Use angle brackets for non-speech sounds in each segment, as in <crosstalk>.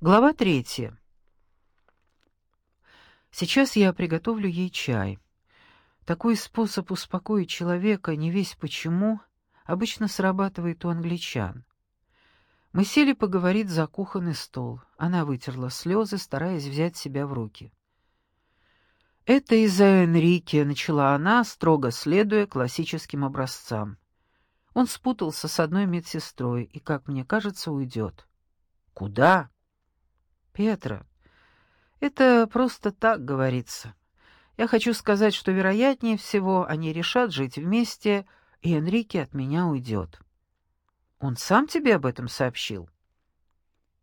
Глава третья. Сейчас я приготовлю ей чай. Такой способ успокоить человека, не весь почему, обычно срабатывает у англичан. Мы сели поговорить за кухонный стол. Она вытерла слезы, стараясь взять себя в руки. «Это из-за Энрике», — начала она, строго следуя классическим образцам. Он спутался с одной медсестрой и, как мне кажется, уйдет. «Куда?» Петра, это просто так говорится. Я хочу сказать, что вероятнее всего они решат жить вместе, и Энрике от меня уйдет. Он сам тебе об этом сообщил?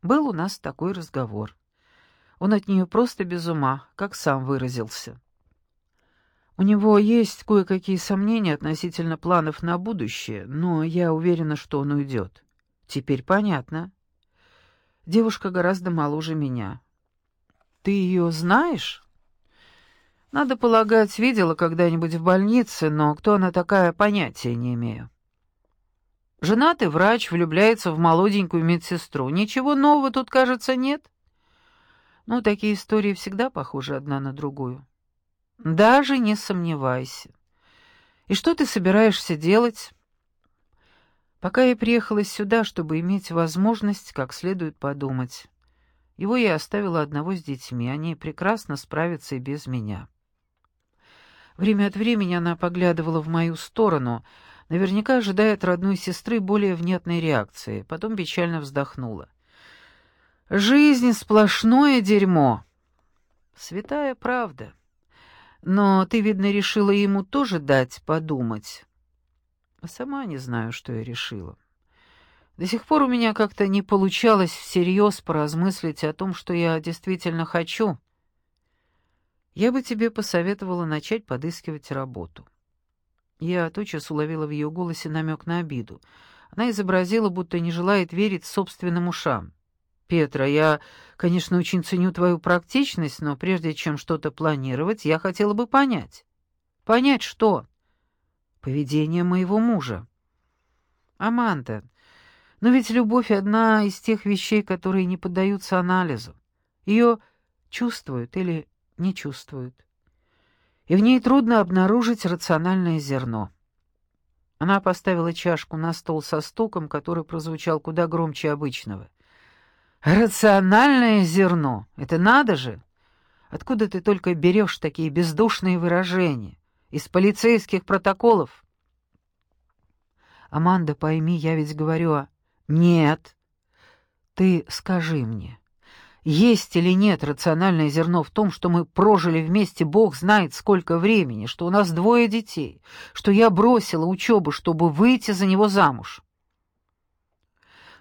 Был у нас такой разговор. Он от нее просто без ума, как сам выразился. У него есть кое-какие сомнения относительно планов на будущее, но я уверена, что он уйдет. Теперь понятно. Девушка гораздо моложе меня. Ты ее знаешь? Надо полагать, видела когда-нибудь в больнице, но кто она такая, понятия не имею. Женатый врач влюбляется в молоденькую медсестру. Ничего нового тут, кажется, нет. Ну, такие истории всегда похожи одна на другую. Даже не сомневайся. И что ты собираешься делать? Пока я приехала сюда, чтобы иметь возможность как следует подумать. Его я оставила одного с детьми, они прекрасно справятся и без меня. Время от времени она поглядывала в мою сторону, наверняка ожидая от родной сестры более внятной реакции, потом печально вздохнула. «Жизнь — сплошное дерьмо!» «Святая правда. Но ты, видно, решила ему тоже дать подумать». А сама не знаю, что я решила. До сих пор у меня как-то не получалось всерьез поразмыслить о том, что я действительно хочу. Я бы тебе посоветовала начать подыскивать работу. Я тотчас уловила в ее голосе намек на обиду. Она изобразила, будто не желает верить собственным ушам. «Петра, я, конечно, очень ценю твою практичность, но прежде чем что-то планировать, я хотела бы понять». «Понять что?» Поведение моего мужа. Аманда, но ведь любовь — одна из тех вещей, которые не поддаются анализу. Ее чувствуют или не чувствуют. И в ней трудно обнаружить рациональное зерно. Она поставила чашку на стол со стуком, который прозвучал куда громче обычного. «Рациональное зерно! Это надо же! Откуда ты только берешь такие бездушные выражения? Из полицейских протоколов. Аманда, пойми, я ведь говорю. Нет. Ты скажи мне, есть или нет рациональное зерно в том, что мы прожили вместе бог знает сколько времени, что у нас двое детей, что я бросила учебу, чтобы выйти за него замуж?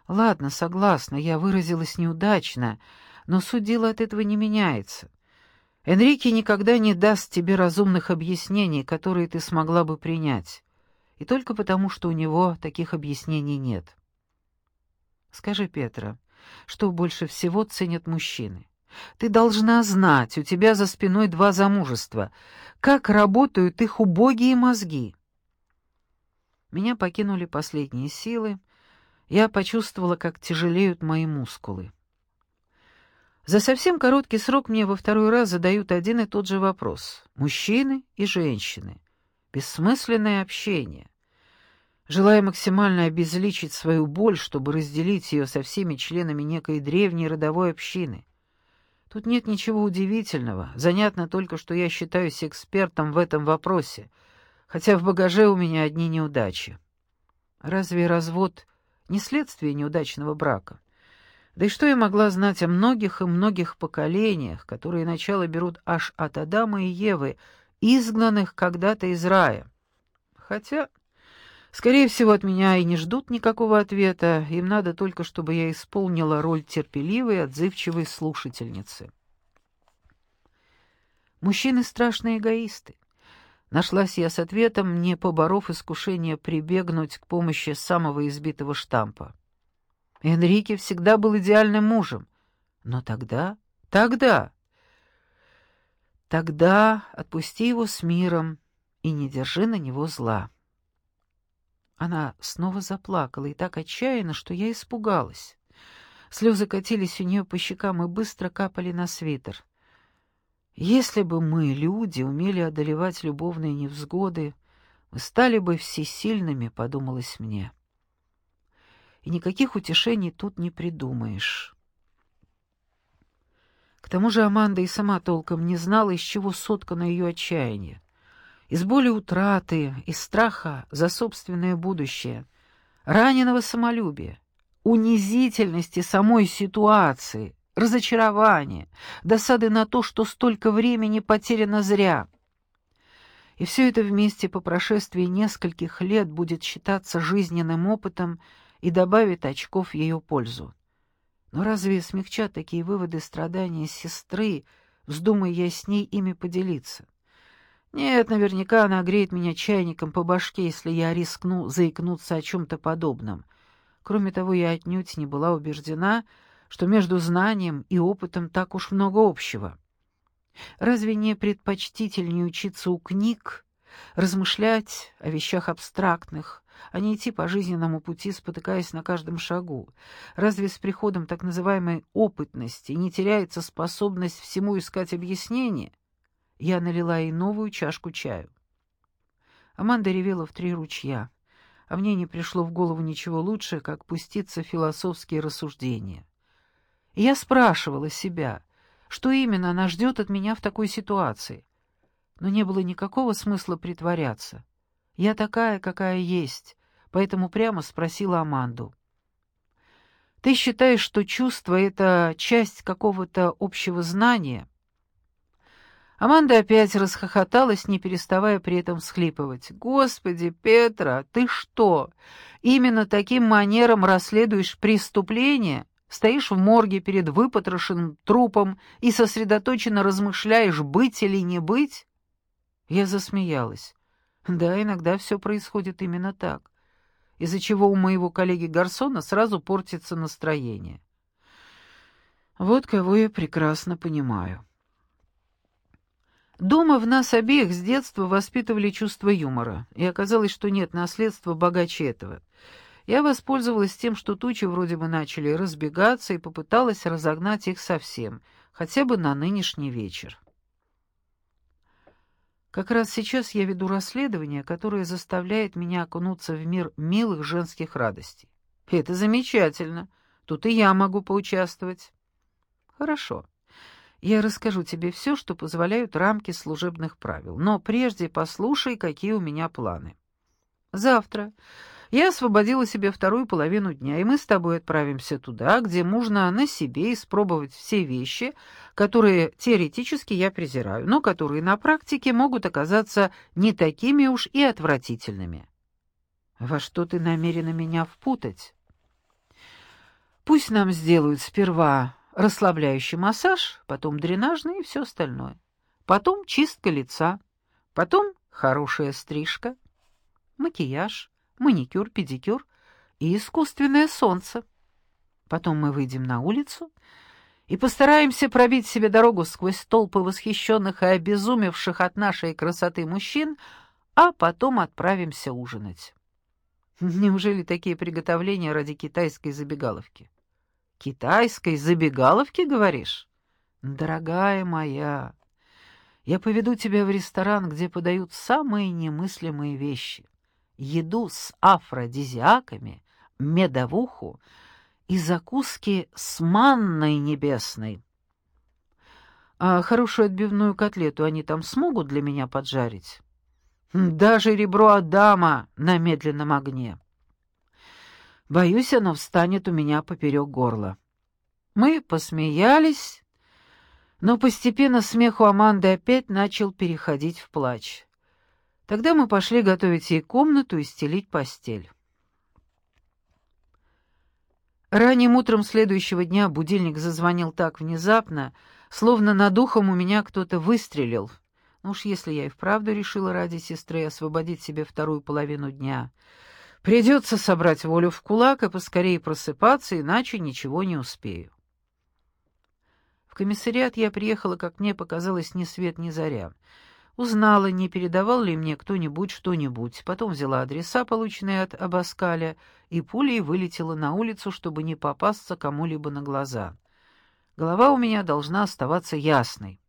Ладно, согласна, я выразилась неудачно, но суть дела от этого не меняется. Энрике никогда не даст тебе разумных объяснений, которые ты смогла бы принять. И только потому, что у него таких объяснений нет. Скажи, Петра, что больше всего ценят мужчины? Ты должна знать, у тебя за спиной два замужества. Как работают их убогие мозги? Меня покинули последние силы. Я почувствовала, как тяжелеют мои мускулы. За совсем короткий срок мне во второй раз задают один и тот же вопрос. Мужчины и женщины. Бессмысленное общение. Желая максимально обезличить свою боль, чтобы разделить ее со всеми членами некой древней родовой общины. Тут нет ничего удивительного. Занятно только, что я считаюсь экспертом в этом вопросе, хотя в багаже у меня одни неудачи. Разве развод не следствие неудачного брака? Да и что я могла знать о многих и многих поколениях, которые начало берут аж от Адама и Евы, изгнанных когда-то из рая? Хотя, скорее всего, от меня и не ждут никакого ответа, им надо только, чтобы я исполнила роль терпеливой, отзывчивой слушательницы. Мужчины страшные эгоисты. Нашлась я с ответом, не поборов искушение прибегнуть к помощи самого избитого штампа. Энрике всегда был идеальным мужем. Но тогда... Тогда... Тогда отпусти его с миром и не держи на него зла. Она снова заплакала и так отчаянно, что я испугалась. Слезы катились у нее по щекам и быстро капали на свитер. Если бы мы, люди, умели одолевать любовные невзгоды, мы стали бы всесильными, подумалось мне. И никаких утешений тут не придумаешь. К тому же Аманда и сама толком не знала, из чего соткано ее отчаяние. Из боли утраты, из страха за собственное будущее, раненого самолюбия, унизительности самой ситуации, разочарования, досады на то, что столько времени потеряно зря. И все это вместе по прошествии нескольких лет будет считаться жизненным опытом и добавит очков в ее пользу. Но разве смягчат такие выводы страдания сестры, вздумая я с ней ими поделиться? Нет, наверняка она греет меня чайником по башке, если я рискну заикнуться о чем-то подобном. Кроме того, я отнюдь не была убеждена, что между знанием и опытом так уж много общего. Разве не предпочтительнее учиться у книг, размышлять о вещах абстрактных, а не идти по жизненному пути, спотыкаясь на каждом шагу? Разве с приходом так называемой опытности не теряется способность всему искать объяснение? Я налила ей новую чашку чаю. Аманда ревела в три ручья, а мне не пришло в голову ничего лучше, как пуститься в философские рассуждения. И я спрашивала себя — что именно она ждет от меня в такой ситуации. Но не было никакого смысла притворяться. Я такая, какая есть, поэтому прямо спросила Аманду. «Ты считаешь, что чувство — это часть какого-то общего знания?» Аманда опять расхохоталась, не переставая при этом всхлипывать. «Господи, Петра, ты что, именно таким манером расследуешь преступление?» Стоишь в морге перед выпотрошенным трупом и сосредоточенно размышляешь, быть или не быть? Я засмеялась. Да, иногда все происходит именно так, из-за чего у моего коллеги Гарсона сразу портится настроение. Вот кого я прекрасно понимаю. Дома в нас обеих с детства воспитывали чувство юмора, и оказалось, что нет наследства богаче этого — я воспользовалась тем, что тучи вроде бы начали разбегаться, и попыталась разогнать их совсем, хотя бы на нынешний вечер. Как раз сейчас я веду расследование, которое заставляет меня окунуться в мир милых женских радостей. Это замечательно. Тут и я могу поучаствовать. Хорошо. Я расскажу тебе все, что позволяют рамки служебных правил. Но прежде послушай, какие у меня планы. Завтра я освободила себе вторую половину дня, и мы с тобой отправимся туда, где можно на себе испробовать все вещи, которые теоретически я презираю, но которые на практике могут оказаться не такими уж и отвратительными. Во что ты намерена меня впутать? Пусть нам сделают сперва расслабляющий массаж, потом дренажный и все остальное. Потом чистка лица, потом хорошая стрижка, макияж, маникюр, педикюр и искусственное солнце. Потом мы выйдем на улицу и постараемся пробить себе дорогу сквозь толпы восхищенных и обезумевших от нашей красоты мужчин, а потом отправимся ужинать. Неужели такие приготовления ради китайской забегаловки? Китайской забегаловки, говоришь? Дорогая моя, я поведу тебя в ресторан, где подают самые немыслимые вещи еду с афродизиаками, медовуху и закуски с манной небесной. А хорошую отбивную котлету они там смогут для меня поджарить? Даже ребро Адама на медленном огне. Боюсь, оно встанет у меня поперек горла. Мы посмеялись, но постепенно смех у Аманды опять начал переходить в плач. Тогда мы пошли готовить ей комнату и стелить постель. Ранним утром следующего дня будильник зазвонил так внезапно, словно над ухом у меня кто-то выстрелил. Ну уж если я и вправду решила ради сестры освободить себе вторую половину дня, придется собрать волю в кулак и поскорее просыпаться, иначе ничего не успею. В комиссариат я приехала, как мне показалось, ни свет ни заря. Узнала, не передавал ли мне кто-нибудь что-нибудь, потом взяла адреса, полученные от Абаскаля, и пулей вылетела на улицу, чтобы не попасться кому-либо на глаза. Голова у меня должна оставаться ясной.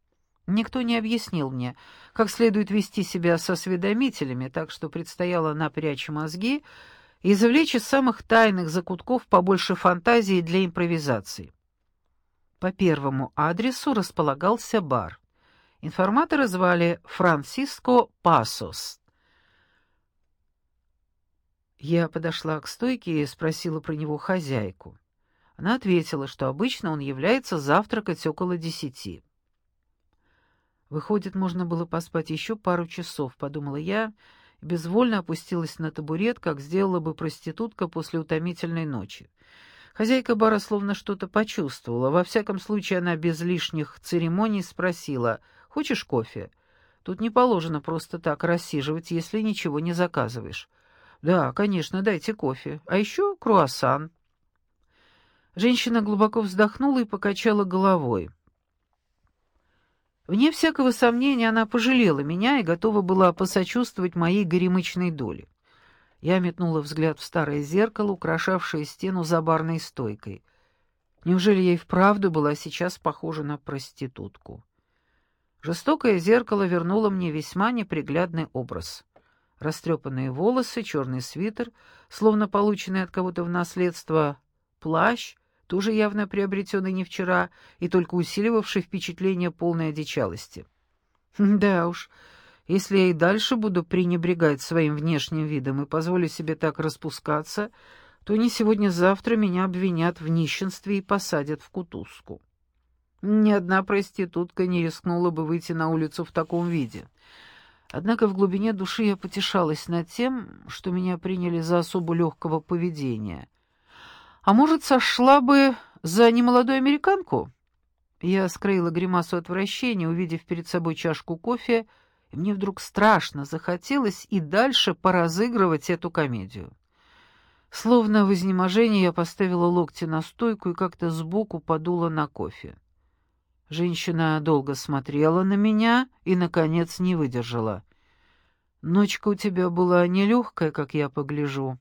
Никто не объяснил мне, как следует вести себя со осведомителями, так что предстояло напрячь мозги и извлечь из самых тайных закутков побольше фантазии для импровизации. По первому адресу располагался бар. Информатора звали Франциско Пасос. Я подошла к стойке и спросила про него хозяйку. Она ответила, что обычно он является завтракать около десяти. Выходит, можно было поспать еще пару часов, подумала я, и безвольно опустилась на табурет, как сделала бы проститутка после утомительной ночи. Хозяйка бара словно что-то почувствовала. Во всяком случае, она без лишних церемоний спросила, «Хочешь кофе?» Тут не положено просто так рассиживать, если ничего не заказываешь. «Да, конечно, дайте кофе. А еще круассан». Женщина глубоко вздохнула и покачала головой. Вне всякого сомнения, она пожалела меня и готова была посочувствовать моей горемычной доле. Я метнула взгляд в старое зеркало, украшавшее стену за барной стойкой. Неужели я и вправду была сейчас похожа на проститутку? Жестокое зеркало вернуло мне весьма неприглядный образ. Растрепанные волосы, черный свитер, словно полученный от кого-то в наследство, плащ — тоже явно приобретенный не вчера и только усиливавший впечатление полной одичалости. <laughs> Да уж, если я и дальше буду пренебрегать своим внешним видом и позволю себе так распускаться, то не сегодня-завтра меня обвинят в нищенстве и посадят в кутузку. Ни одна проститутка не рискнула бы выйти на улицу в таком виде. Однако в глубине души я потешалась над тем, что меня приняли за особо легкого поведения — а может, сошла бы за немолодую американку? Я скроила гримасу отвращения, увидев перед собой чашку кофе, и мне вдруг страшно захотелось и дальше поразыгрывать эту комедию. Словно в изнеможении я поставила локти на стойку и как-то сбоку подула на кофе. Женщина долго смотрела на меня и, наконец, не выдержала. «Ночка у тебя была нелегкая, как я погляжу».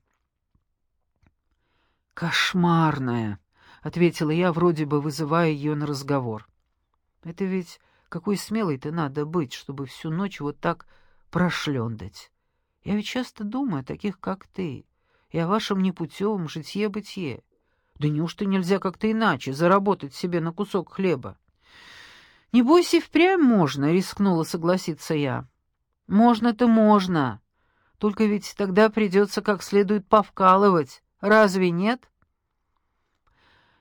«Кошмарная», — ответила я, вроде бы вызывая ее на разговор. «Это ведь какой смелой-то надо быть, чтобы всю ночь вот так прошлендать. Я ведь часто думаю о таких, как ты, и о вашем непутевом житье-бытие. Да неужто нельзя как-то иначе заработать себе на кусок хлеба?» «Не бойся, впрямь можно», — рискнула согласиться я. «Можно-то можно. Только ведь тогда придется как следует повкалывать, Разве нет?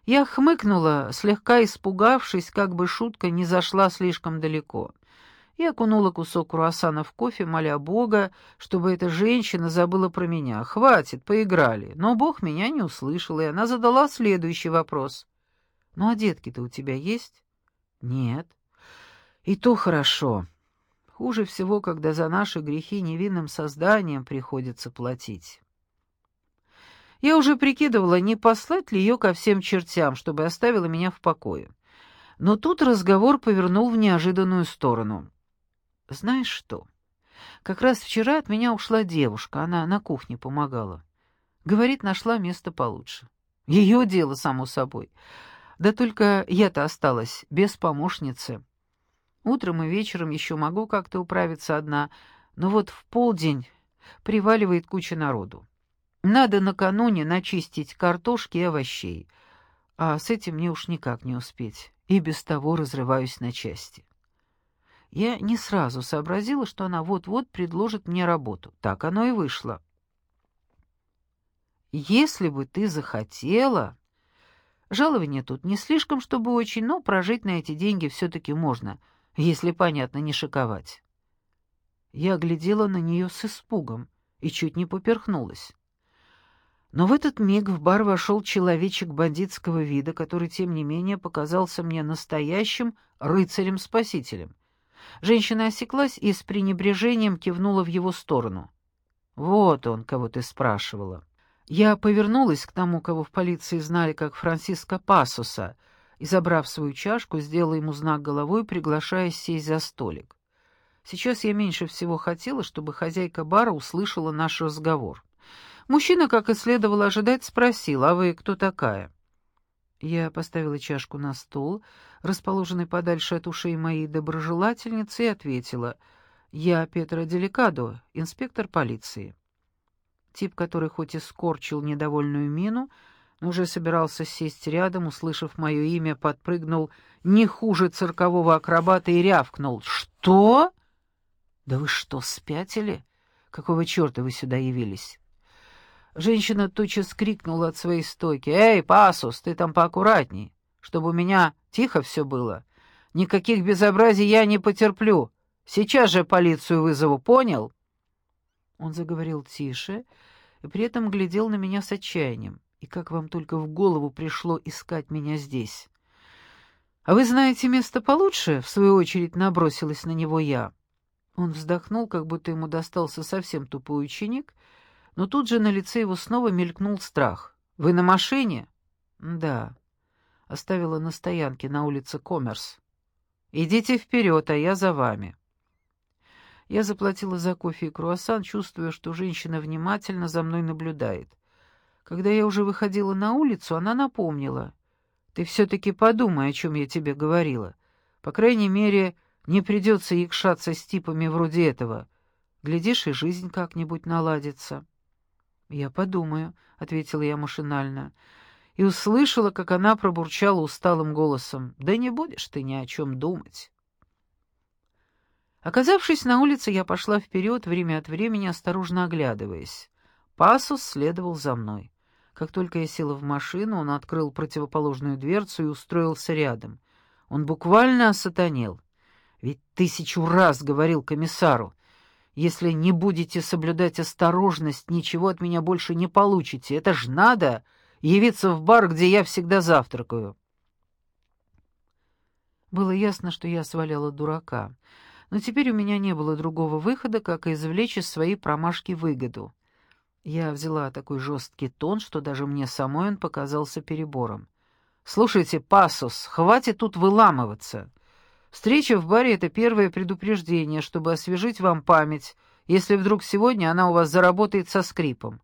Я хмыкнула, слегка испугавшись, как бы шутка не зашла слишком далеко. Я окунула кусок круассана в кофе, моля Бога, чтобы эта женщина забыла про меня. Хватит, поиграли. Но Бог меня не услышал, и она задала следующий вопрос. «Ну а детки-то у тебя есть?» «Нет». «И то хорошо. Хуже всего, когда за наши грехи невинным созданием приходится платить». Я уже прикидывала, не послать ли ее ко всем чертям, чтобы оставила меня в покое. Но тут разговор повернул в неожиданную сторону. «Знаешь что? Как раз вчера от меня ушла девушка, она на кухне помогала. Говорит, нашла место получше. Ее дело, само собой. Да только я-то осталась без помощницы. Утром и вечером еще могу как-то управиться одна, но вот в полдень приваливает куча народу. Надо накануне начистить картошки и овощей, а с этим мне уж никак не успеть, и без того разрываюсь на части. Я не сразу сообразила, что она вот-вот предложит мне работу. Так оно и вышло. Если бы ты захотела... Жалование тут не слишком, чтобы очень, но прожить на эти деньги все-таки можно, если, понятно, не шиковать. Я глядела на нее с испугом и чуть не поперхнулась. Но в этот миг в бар вошел человечек бандитского вида, который, тем не менее, показался мне настоящим рыцарем-спасителем. Женщина осеклась и с пренебрежением кивнула в его сторону. «Вот он, кого ты спрашивала». Я повернулась к тому, кого в полиции знали как Франциско Пасоса, и, забрав свою чашку, сделала ему знак головой, приглашая сесть за столик. Сейчас я меньше всего хотела, чтобы хозяйка бара услышала наш разговор. Мужчина, как и следовало ожидать, спросил, «А вы кто такая?» Я поставила чашку на стол, расположенный подальше от ушей моей доброжелательницы, и ответила, «Я Петра Деликадо, инспектор полиции». Тип, который хоть и скорчил недовольную мину, уже собирался сесть рядом, услышав мое имя, подпрыгнул не хуже циркового акробата и рявкнул. «Что?» «Да вы что, спятили? Какого черта вы сюда явились?» Женщина тотчас крикнула от своей стойки. «Эй, Пасус, ты там поаккуратней, чтобы у меня тихо все было. Никаких безобразий я не потерплю. Сейчас же полицию вызову, понял?» Он заговорил тише и при этом глядел на меня с отчаянием. «И как вам только в голову пришло искать меня здесь?» «А вы знаете место получше?» — в свою очередь набросилась на него я. Он вздохнул, как будто ему достался совсем тупой ученик, но тут же на лице его снова мелькнул страх. «Вы на машине?» «Да». Оставила на стоянке на улице Коммерс. «Идите вперед, а я за вами». Я заплатила за кофе и круассан, чувствуя, что женщина внимательно за мной наблюдает. Когда я уже выходила на улицу, она напомнила. «Ты все-таки подумай, о чем я тебе говорила. По крайней мере, не придется якшаться с типами вроде этого. Глядишь, и жизнь как-нибудь наладится». «Я подумаю», — ответила я машинально, и услышала, как она пробурчала усталым голосом. «Да не будешь ты ни о чем думать». Оказавшись на улице, я пошла вперед, время от времени осторожно оглядываясь. Пасус следовал за мной. Как только я села в машину, он открыл противоположную дверцу и устроился рядом. Он буквально осатанел. Ведь тысячу раз говорил комиссару, если не будете соблюдать осторожность, ничего от меня больше не получите. Это ж надо явиться в бар, где я всегда завтракаю. Было ясно, что я сваляла дурака, но теперь у меня не было другого выхода, как извлечь из своей промашки выгоду. Я взяла такой жесткий тон, что даже мне самой он показался перебором. «Слушайте, Пасус, хватит тут выламываться. Встреча в баре — это первое предупреждение, чтобы освежить вам память, если вдруг сегодня она у вас заработает со скрипом».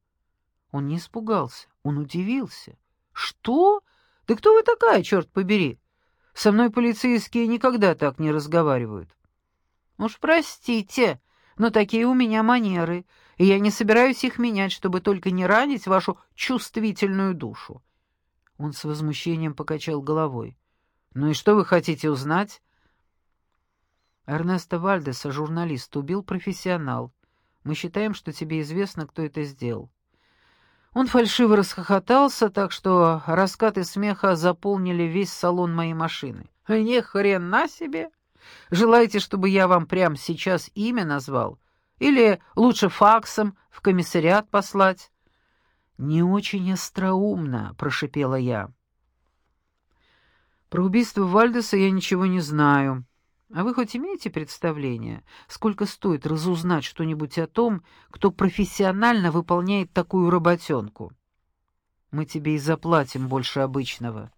Он не испугался, он удивился. «Что? Да кто вы такая, черт побери? Со мной полицейские никогда так не разговаривают». «Уж простите, но такие у меня манеры, и я не собираюсь их менять, чтобы только не ранить вашу чувствительную душу». Он с возмущением покачал головой. «Ну и что вы хотите узнать?» Эрнесто Вальдеса, журналист, убил профессионал. Мы считаем, что тебе известно, кто это сделал. Он фальшиво расхохотался, так что раскаты смеха заполнили весь салон моей машины. «Ни хрена себе! Желаете, чтобы я вам прямо сейчас имя назвал? Или лучше факсом в комиссариат послать?» «Не очень остроумно», — прошипела я. «Про убийство Вальдеса я ничего не знаю. А вы хоть имеете представление, сколько стоит разузнать что-нибудь о том, кто профессионально выполняет такую работенку? Мы тебе и заплатим больше обычного.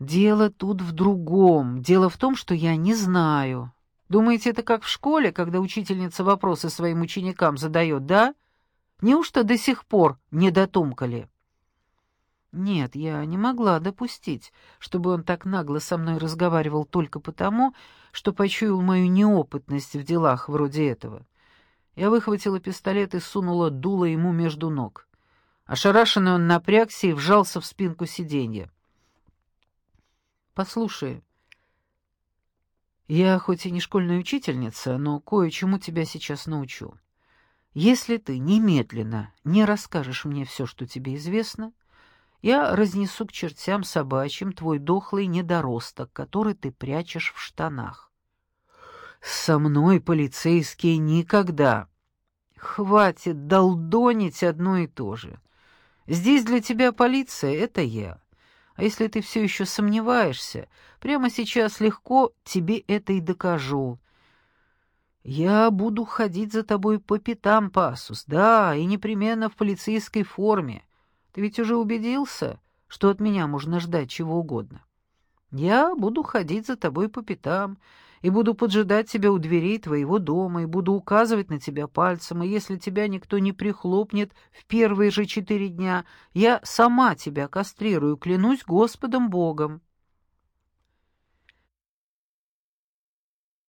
Дело тут в другом. Дело в том, что я не знаю. Думаете, это как в школе, когда учительница вопросы своим ученикам задает, да? Неужто до сих пор не дотумкали? Нет, я не могла допустить, чтобы он так нагло со мной разговаривал только потому, что почуял мою неопытность в делах вроде этого. Я выхватила пистолет и сунула дуло ему между ног. Ошарашенный он напрягся и вжался в спинку сиденья. «Послушай, я хоть и не школьная учительница, но кое-чему тебя сейчас научу. Если ты немедленно не расскажешь мне все, что тебе известно, — я разнесу к чертям собачьим твой дохлый недоросток, который ты прячешь в штанах. Со мной полицейские никогда. Хватит долдонить одно и то же. Здесь для тебя полиция — это я. А если ты все еще сомневаешься, прямо сейчас легко тебе это и докажу. Я буду ходить за тобой по пятам, Пасус, да, и непременно в полицейской форме. Ты ведь уже убедился, что от меня можно ждать чего угодно. Я буду ходить за тобой по пятам и буду поджидать тебя у дверей твоего дома, и буду указывать на тебя пальцем, и если тебя никто не прихлопнет в первые же четыре дня, я сама тебя кастрирую, клянусь Господом Богом».